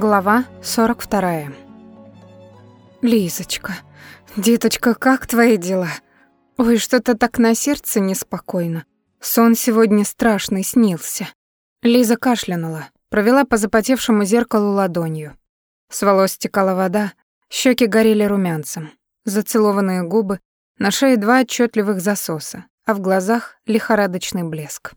Глава 42. Лизочка, деточка, как твои дела? Ой, что-то так на сердце неспокойно. Сон сегодня страшный снился. Лиза кашлянула, провела по запотевшему зеркалу ладонью. С волос стекала вода, щеки горели румянцем, зацелованные губы, на шее два отчетливых засоса, а в глазах лихорадочный блеск.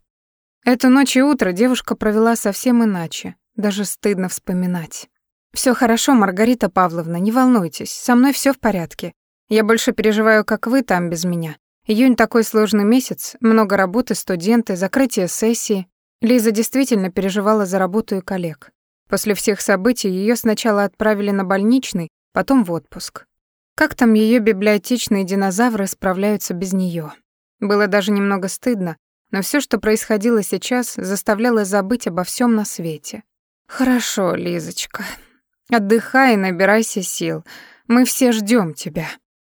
Эту ночь и утро девушка провела совсем иначе, даже стыдно вспоминать. Все хорошо, Маргарита Павловна, не волнуйтесь, со мной все в порядке. Я больше переживаю, как вы там без меня. Июнь такой сложный месяц, много работы, студенты, закрытие сессии. Лиза действительно переживала за работу и коллег. После всех событий ее сначала отправили на больничный, потом в отпуск. Как там ее библиотечные динозавры справляются без нее? Было даже немного стыдно, но все, что происходило сейчас, заставляло забыть обо всем на свете. Хорошо, Лизочка. Отдыхай и набирайся сил. Мы все ждем тебя.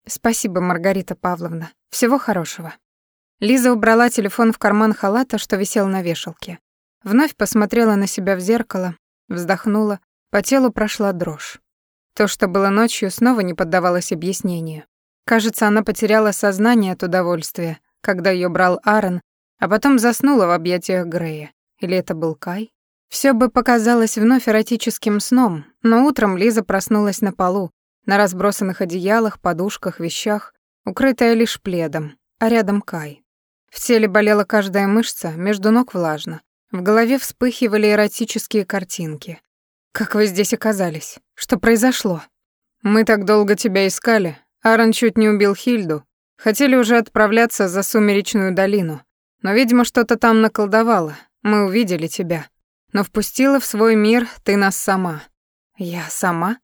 Спасибо, Маргарита Павловна. Всего хорошего. Лиза убрала телефон в карман халата, что висел на вешалке. Вновь посмотрела на себя в зеркало, вздохнула, по телу прошла дрожь. То, что было ночью, снова не поддавалось объяснению. Кажется, она потеряла сознание от удовольствия, когда ее брал Аарон, а потом заснула в объятиях Грея. Или это был Кай? Все бы показалось вновь эротическим сном, но утром Лиза проснулась на полу, на разбросанных одеялах, подушках, вещах, укрытая лишь пледом, а рядом Кай. В теле болела каждая мышца, между ног влажно. В голове вспыхивали эротические картинки. «Как вы здесь оказались? Что произошло?» «Мы так долго тебя искали. Аарон чуть не убил Хильду. Хотели уже отправляться за Сумеречную долину. Но, видимо, что-то там наколдовало. Мы увидели тебя. Но впустила в свой мир ты нас сама. Я сама?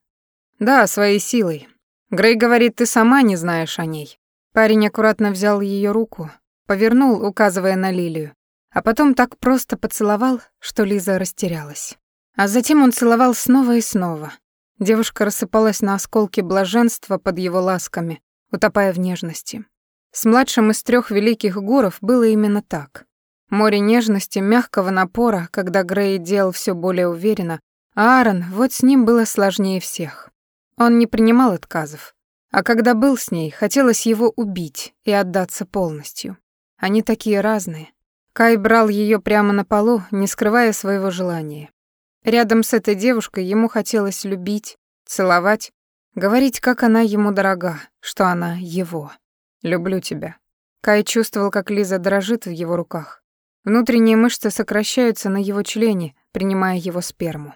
Да, своей силой. Грей говорит, ты сама не знаешь о ней. Парень аккуратно взял ее руку, повернул, указывая на Лилию, а потом так просто поцеловал, что Лиза растерялась. А затем он целовал снова и снова. Девушка рассыпалась на осколки блаженства под его ласками, утопая в нежности. С младшим из трех великих гуров было именно так. Море нежности, мягкого напора, когда Грей делал все более уверенно, а Аарон, вот с ним было сложнее всех. Он не принимал отказов. А когда был с ней, хотелось его убить и отдаться полностью. Они такие разные. Кай брал ее прямо на полу, не скрывая своего желания. Рядом с этой девушкой ему хотелось любить, целовать, говорить, как она ему дорога, что она его. «Люблю тебя». Кай чувствовал, как Лиза дрожит в его руках. Внутренние мышцы сокращаются на его члене, принимая его сперму.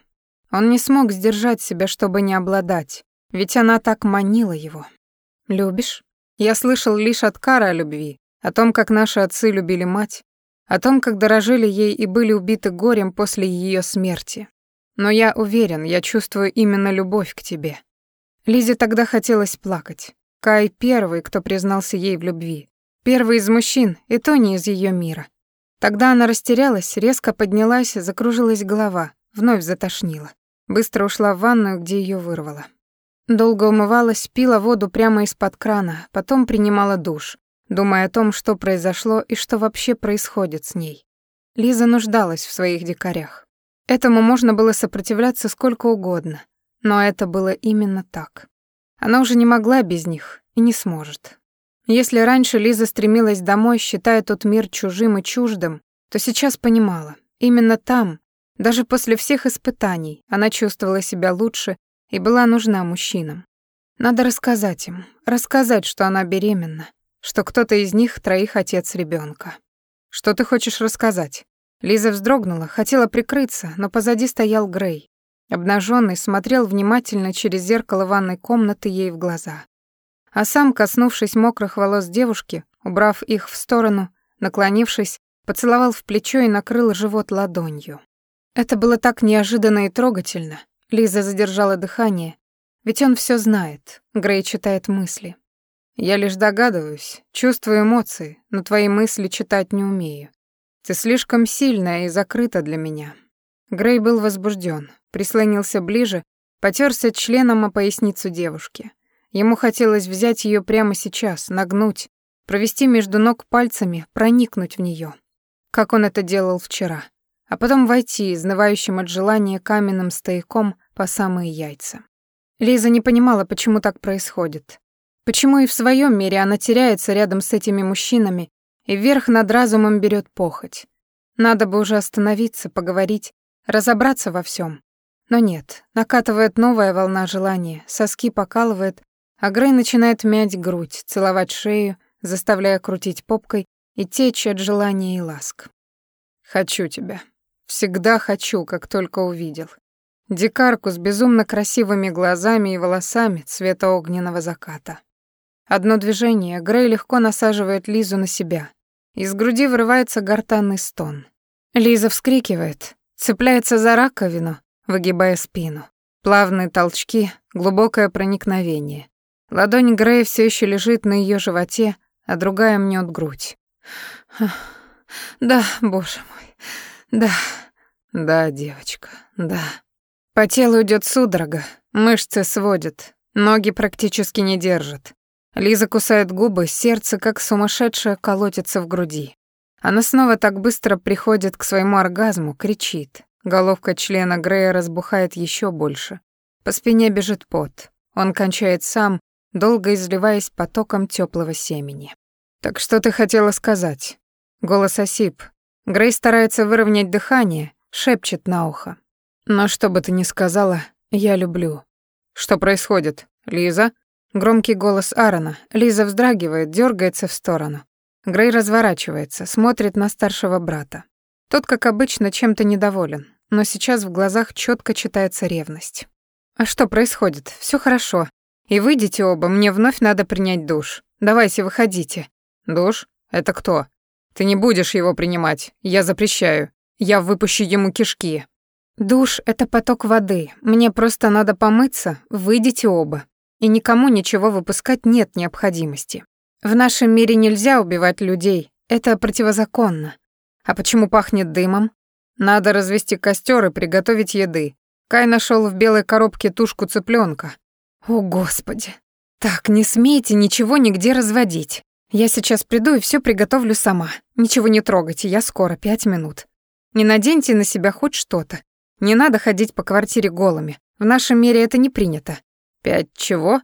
Он не смог сдержать себя, чтобы не обладать, ведь она так манила его. «Любишь?» Я слышал лишь от Кара о любви, о том, как наши отцы любили мать, о том, как дорожили ей и были убиты горем после ее смерти. Но я уверен, я чувствую именно любовь к тебе. Лизе тогда хотелось плакать. Кай первый, кто признался ей в любви. Первый из мужчин, и то не из ее мира. Тогда она растерялась, резко поднялась, закружилась голова, вновь затошнила. Быстро ушла в ванную, где ее вырвало. Долго умывалась, пила воду прямо из-под крана, потом принимала душ, думая о том, что произошло и что вообще происходит с ней. Лиза нуждалась в своих дикарях. Этому можно было сопротивляться сколько угодно, но это было именно так. Она уже не могла без них и не сможет. Если раньше Лиза стремилась домой, считая тот мир чужим и чуждым, то сейчас понимала, именно там, даже после всех испытаний, она чувствовала себя лучше и была нужна мужчинам. Надо рассказать им, рассказать, что она беременна, что кто-то из них троих отец ребенка. Что ты хочешь рассказать? Лиза вздрогнула, хотела прикрыться, но позади стоял Грей. Обнаженный смотрел внимательно через зеркало ванной комнаты ей в глаза а сам, коснувшись мокрых волос девушки, убрав их в сторону, наклонившись, поцеловал в плечо и накрыл живот ладонью. Это было так неожиданно и трогательно. Лиза задержала дыхание, ведь он все знает, Грей читает мысли. Я лишь догадываюсь, чувствую эмоции, но твои мысли читать не умею. Ты слишком сильная и закрыта для меня. Грей был возбужден, прислонился ближе, потерся членом о поясницу девушки. Ему хотелось взять ее прямо сейчас, нагнуть, провести между ног пальцами, проникнуть в нее, как он это делал вчера. а потом войти, изнывающим от желания каменным стояком по самые яйца. Лиза не понимала, почему так происходит. Почему и в своем мире она теряется рядом с этими мужчинами и вверх над разумом берет похоть. Надо бы уже остановиться, поговорить, разобраться во всем. Но нет, накатывает новая волна желания, соски покалывает, а Грей начинает мять грудь, целовать шею, заставляя крутить попкой и течь от желания и ласк. «Хочу тебя. Всегда хочу, как только увидел. Дикарку с безумно красивыми глазами и волосами цвета огненного заката. Одно движение, Грей легко насаживает Лизу на себя. Из груди вырывается гортанный стон. Лиза вскрикивает, цепляется за раковину, выгибая спину. Плавные толчки, глубокое проникновение. Ладонь Грея все еще лежит на ее животе, а другая мнет грудь. «Да, боже мой, да, да, девочка, да». По телу идет судорога, мышцы сводят, ноги практически не держат. Лиза кусает губы, сердце как сумасшедшее колотится в груди. Она снова так быстро приходит к своему оргазму, кричит. Головка члена Грея разбухает еще больше. По спине бежит пот. Он кончает сам, долго изливаясь потоком теплого семени. «Так что ты хотела сказать?» Голос осип. Грей старается выровнять дыхание, шепчет на ухо. «Но что бы ты ни сказала, я люблю». «Что происходит? Лиза?» Громкий голос Аарона. Лиза вздрагивает, дергается в сторону. Грей разворачивается, смотрит на старшего брата. Тот, как обычно, чем-то недоволен, но сейчас в глазах четко читается ревность. «А что происходит? Все хорошо. И выйдите оба, мне вновь надо принять душ. Давайте, выходите». «Душ? Это кто?» «Ты не будешь его принимать. Я запрещаю. Я выпущу ему кишки». «Душ — это поток воды. Мне просто надо помыться. Выйдите оба» и никому ничего выпускать нет необходимости. В нашем мире нельзя убивать людей, это противозаконно. А почему пахнет дымом? Надо развести костер и приготовить еды. Кай нашел в белой коробке тушку цыпленка. О, Господи. Так, не смейте ничего нигде разводить. Я сейчас приду и все приготовлю сама. Ничего не трогайте, я скоро, пять минут. Не наденьте на себя хоть что-то. Не надо ходить по квартире голыми. В нашем мире это не принято. «Пять чего?»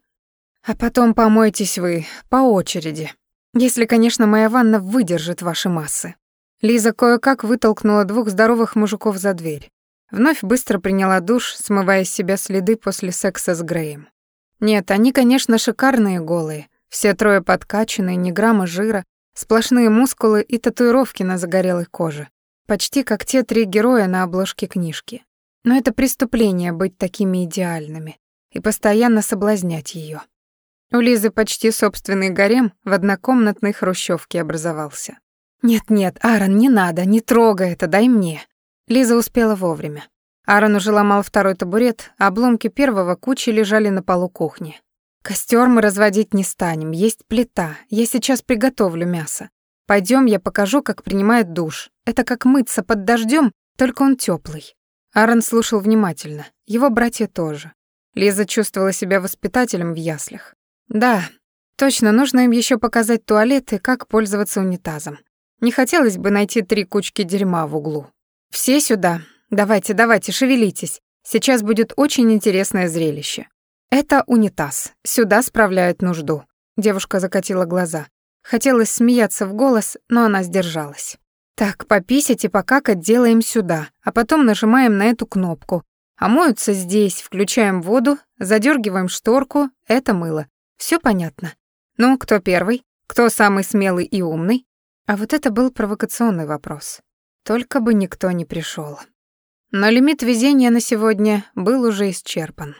«А потом помойтесь вы по очереди. Если, конечно, моя ванна выдержит ваши массы». Лиза кое-как вытолкнула двух здоровых мужиков за дверь. Вновь быстро приняла душ, смывая с себя следы после секса с Греем. Нет, они, конечно, шикарные голые. Все трое подкачанные, ни грамма жира, сплошные мускулы и татуировки на загорелой коже. Почти как те три героя на обложке книжки. Но это преступление быть такими идеальными и постоянно соблазнять ее. У Лизы почти собственный гарем в однокомнатной хрущевке образовался. «Нет-нет, Аарон, не надо, не трогай это, дай мне». Лиза успела вовремя. Аарон уже ломал второй табурет, а обломки первого кучи лежали на полу кухни. Костер мы разводить не станем, есть плита, я сейчас приготовлю мясо. Пойдем, я покажу, как принимает душ. Это как мыться под дождем, только он теплый. Аарон слушал внимательно, его братья тоже. Лиза чувствовала себя воспитателем в яслях. Да, точно, нужно им еще показать туалет и как пользоваться унитазом. Не хотелось бы найти три кучки дерьма в углу. Все сюда. Давайте, давайте, шевелитесь. Сейчас будет очень интересное зрелище. Это унитаз. Сюда справляют нужду. Девушка закатила глаза. Хотелось смеяться в голос, но она сдержалась. Так, пописать и покакать делаем сюда, а потом нажимаем на эту кнопку, а моются здесь, включаем воду, задергиваем шторку, это мыло. Все понятно. Ну, кто первый? Кто самый смелый и умный? А вот это был провокационный вопрос. Только бы никто не пришел. Но лимит везения на сегодня был уже исчерпан.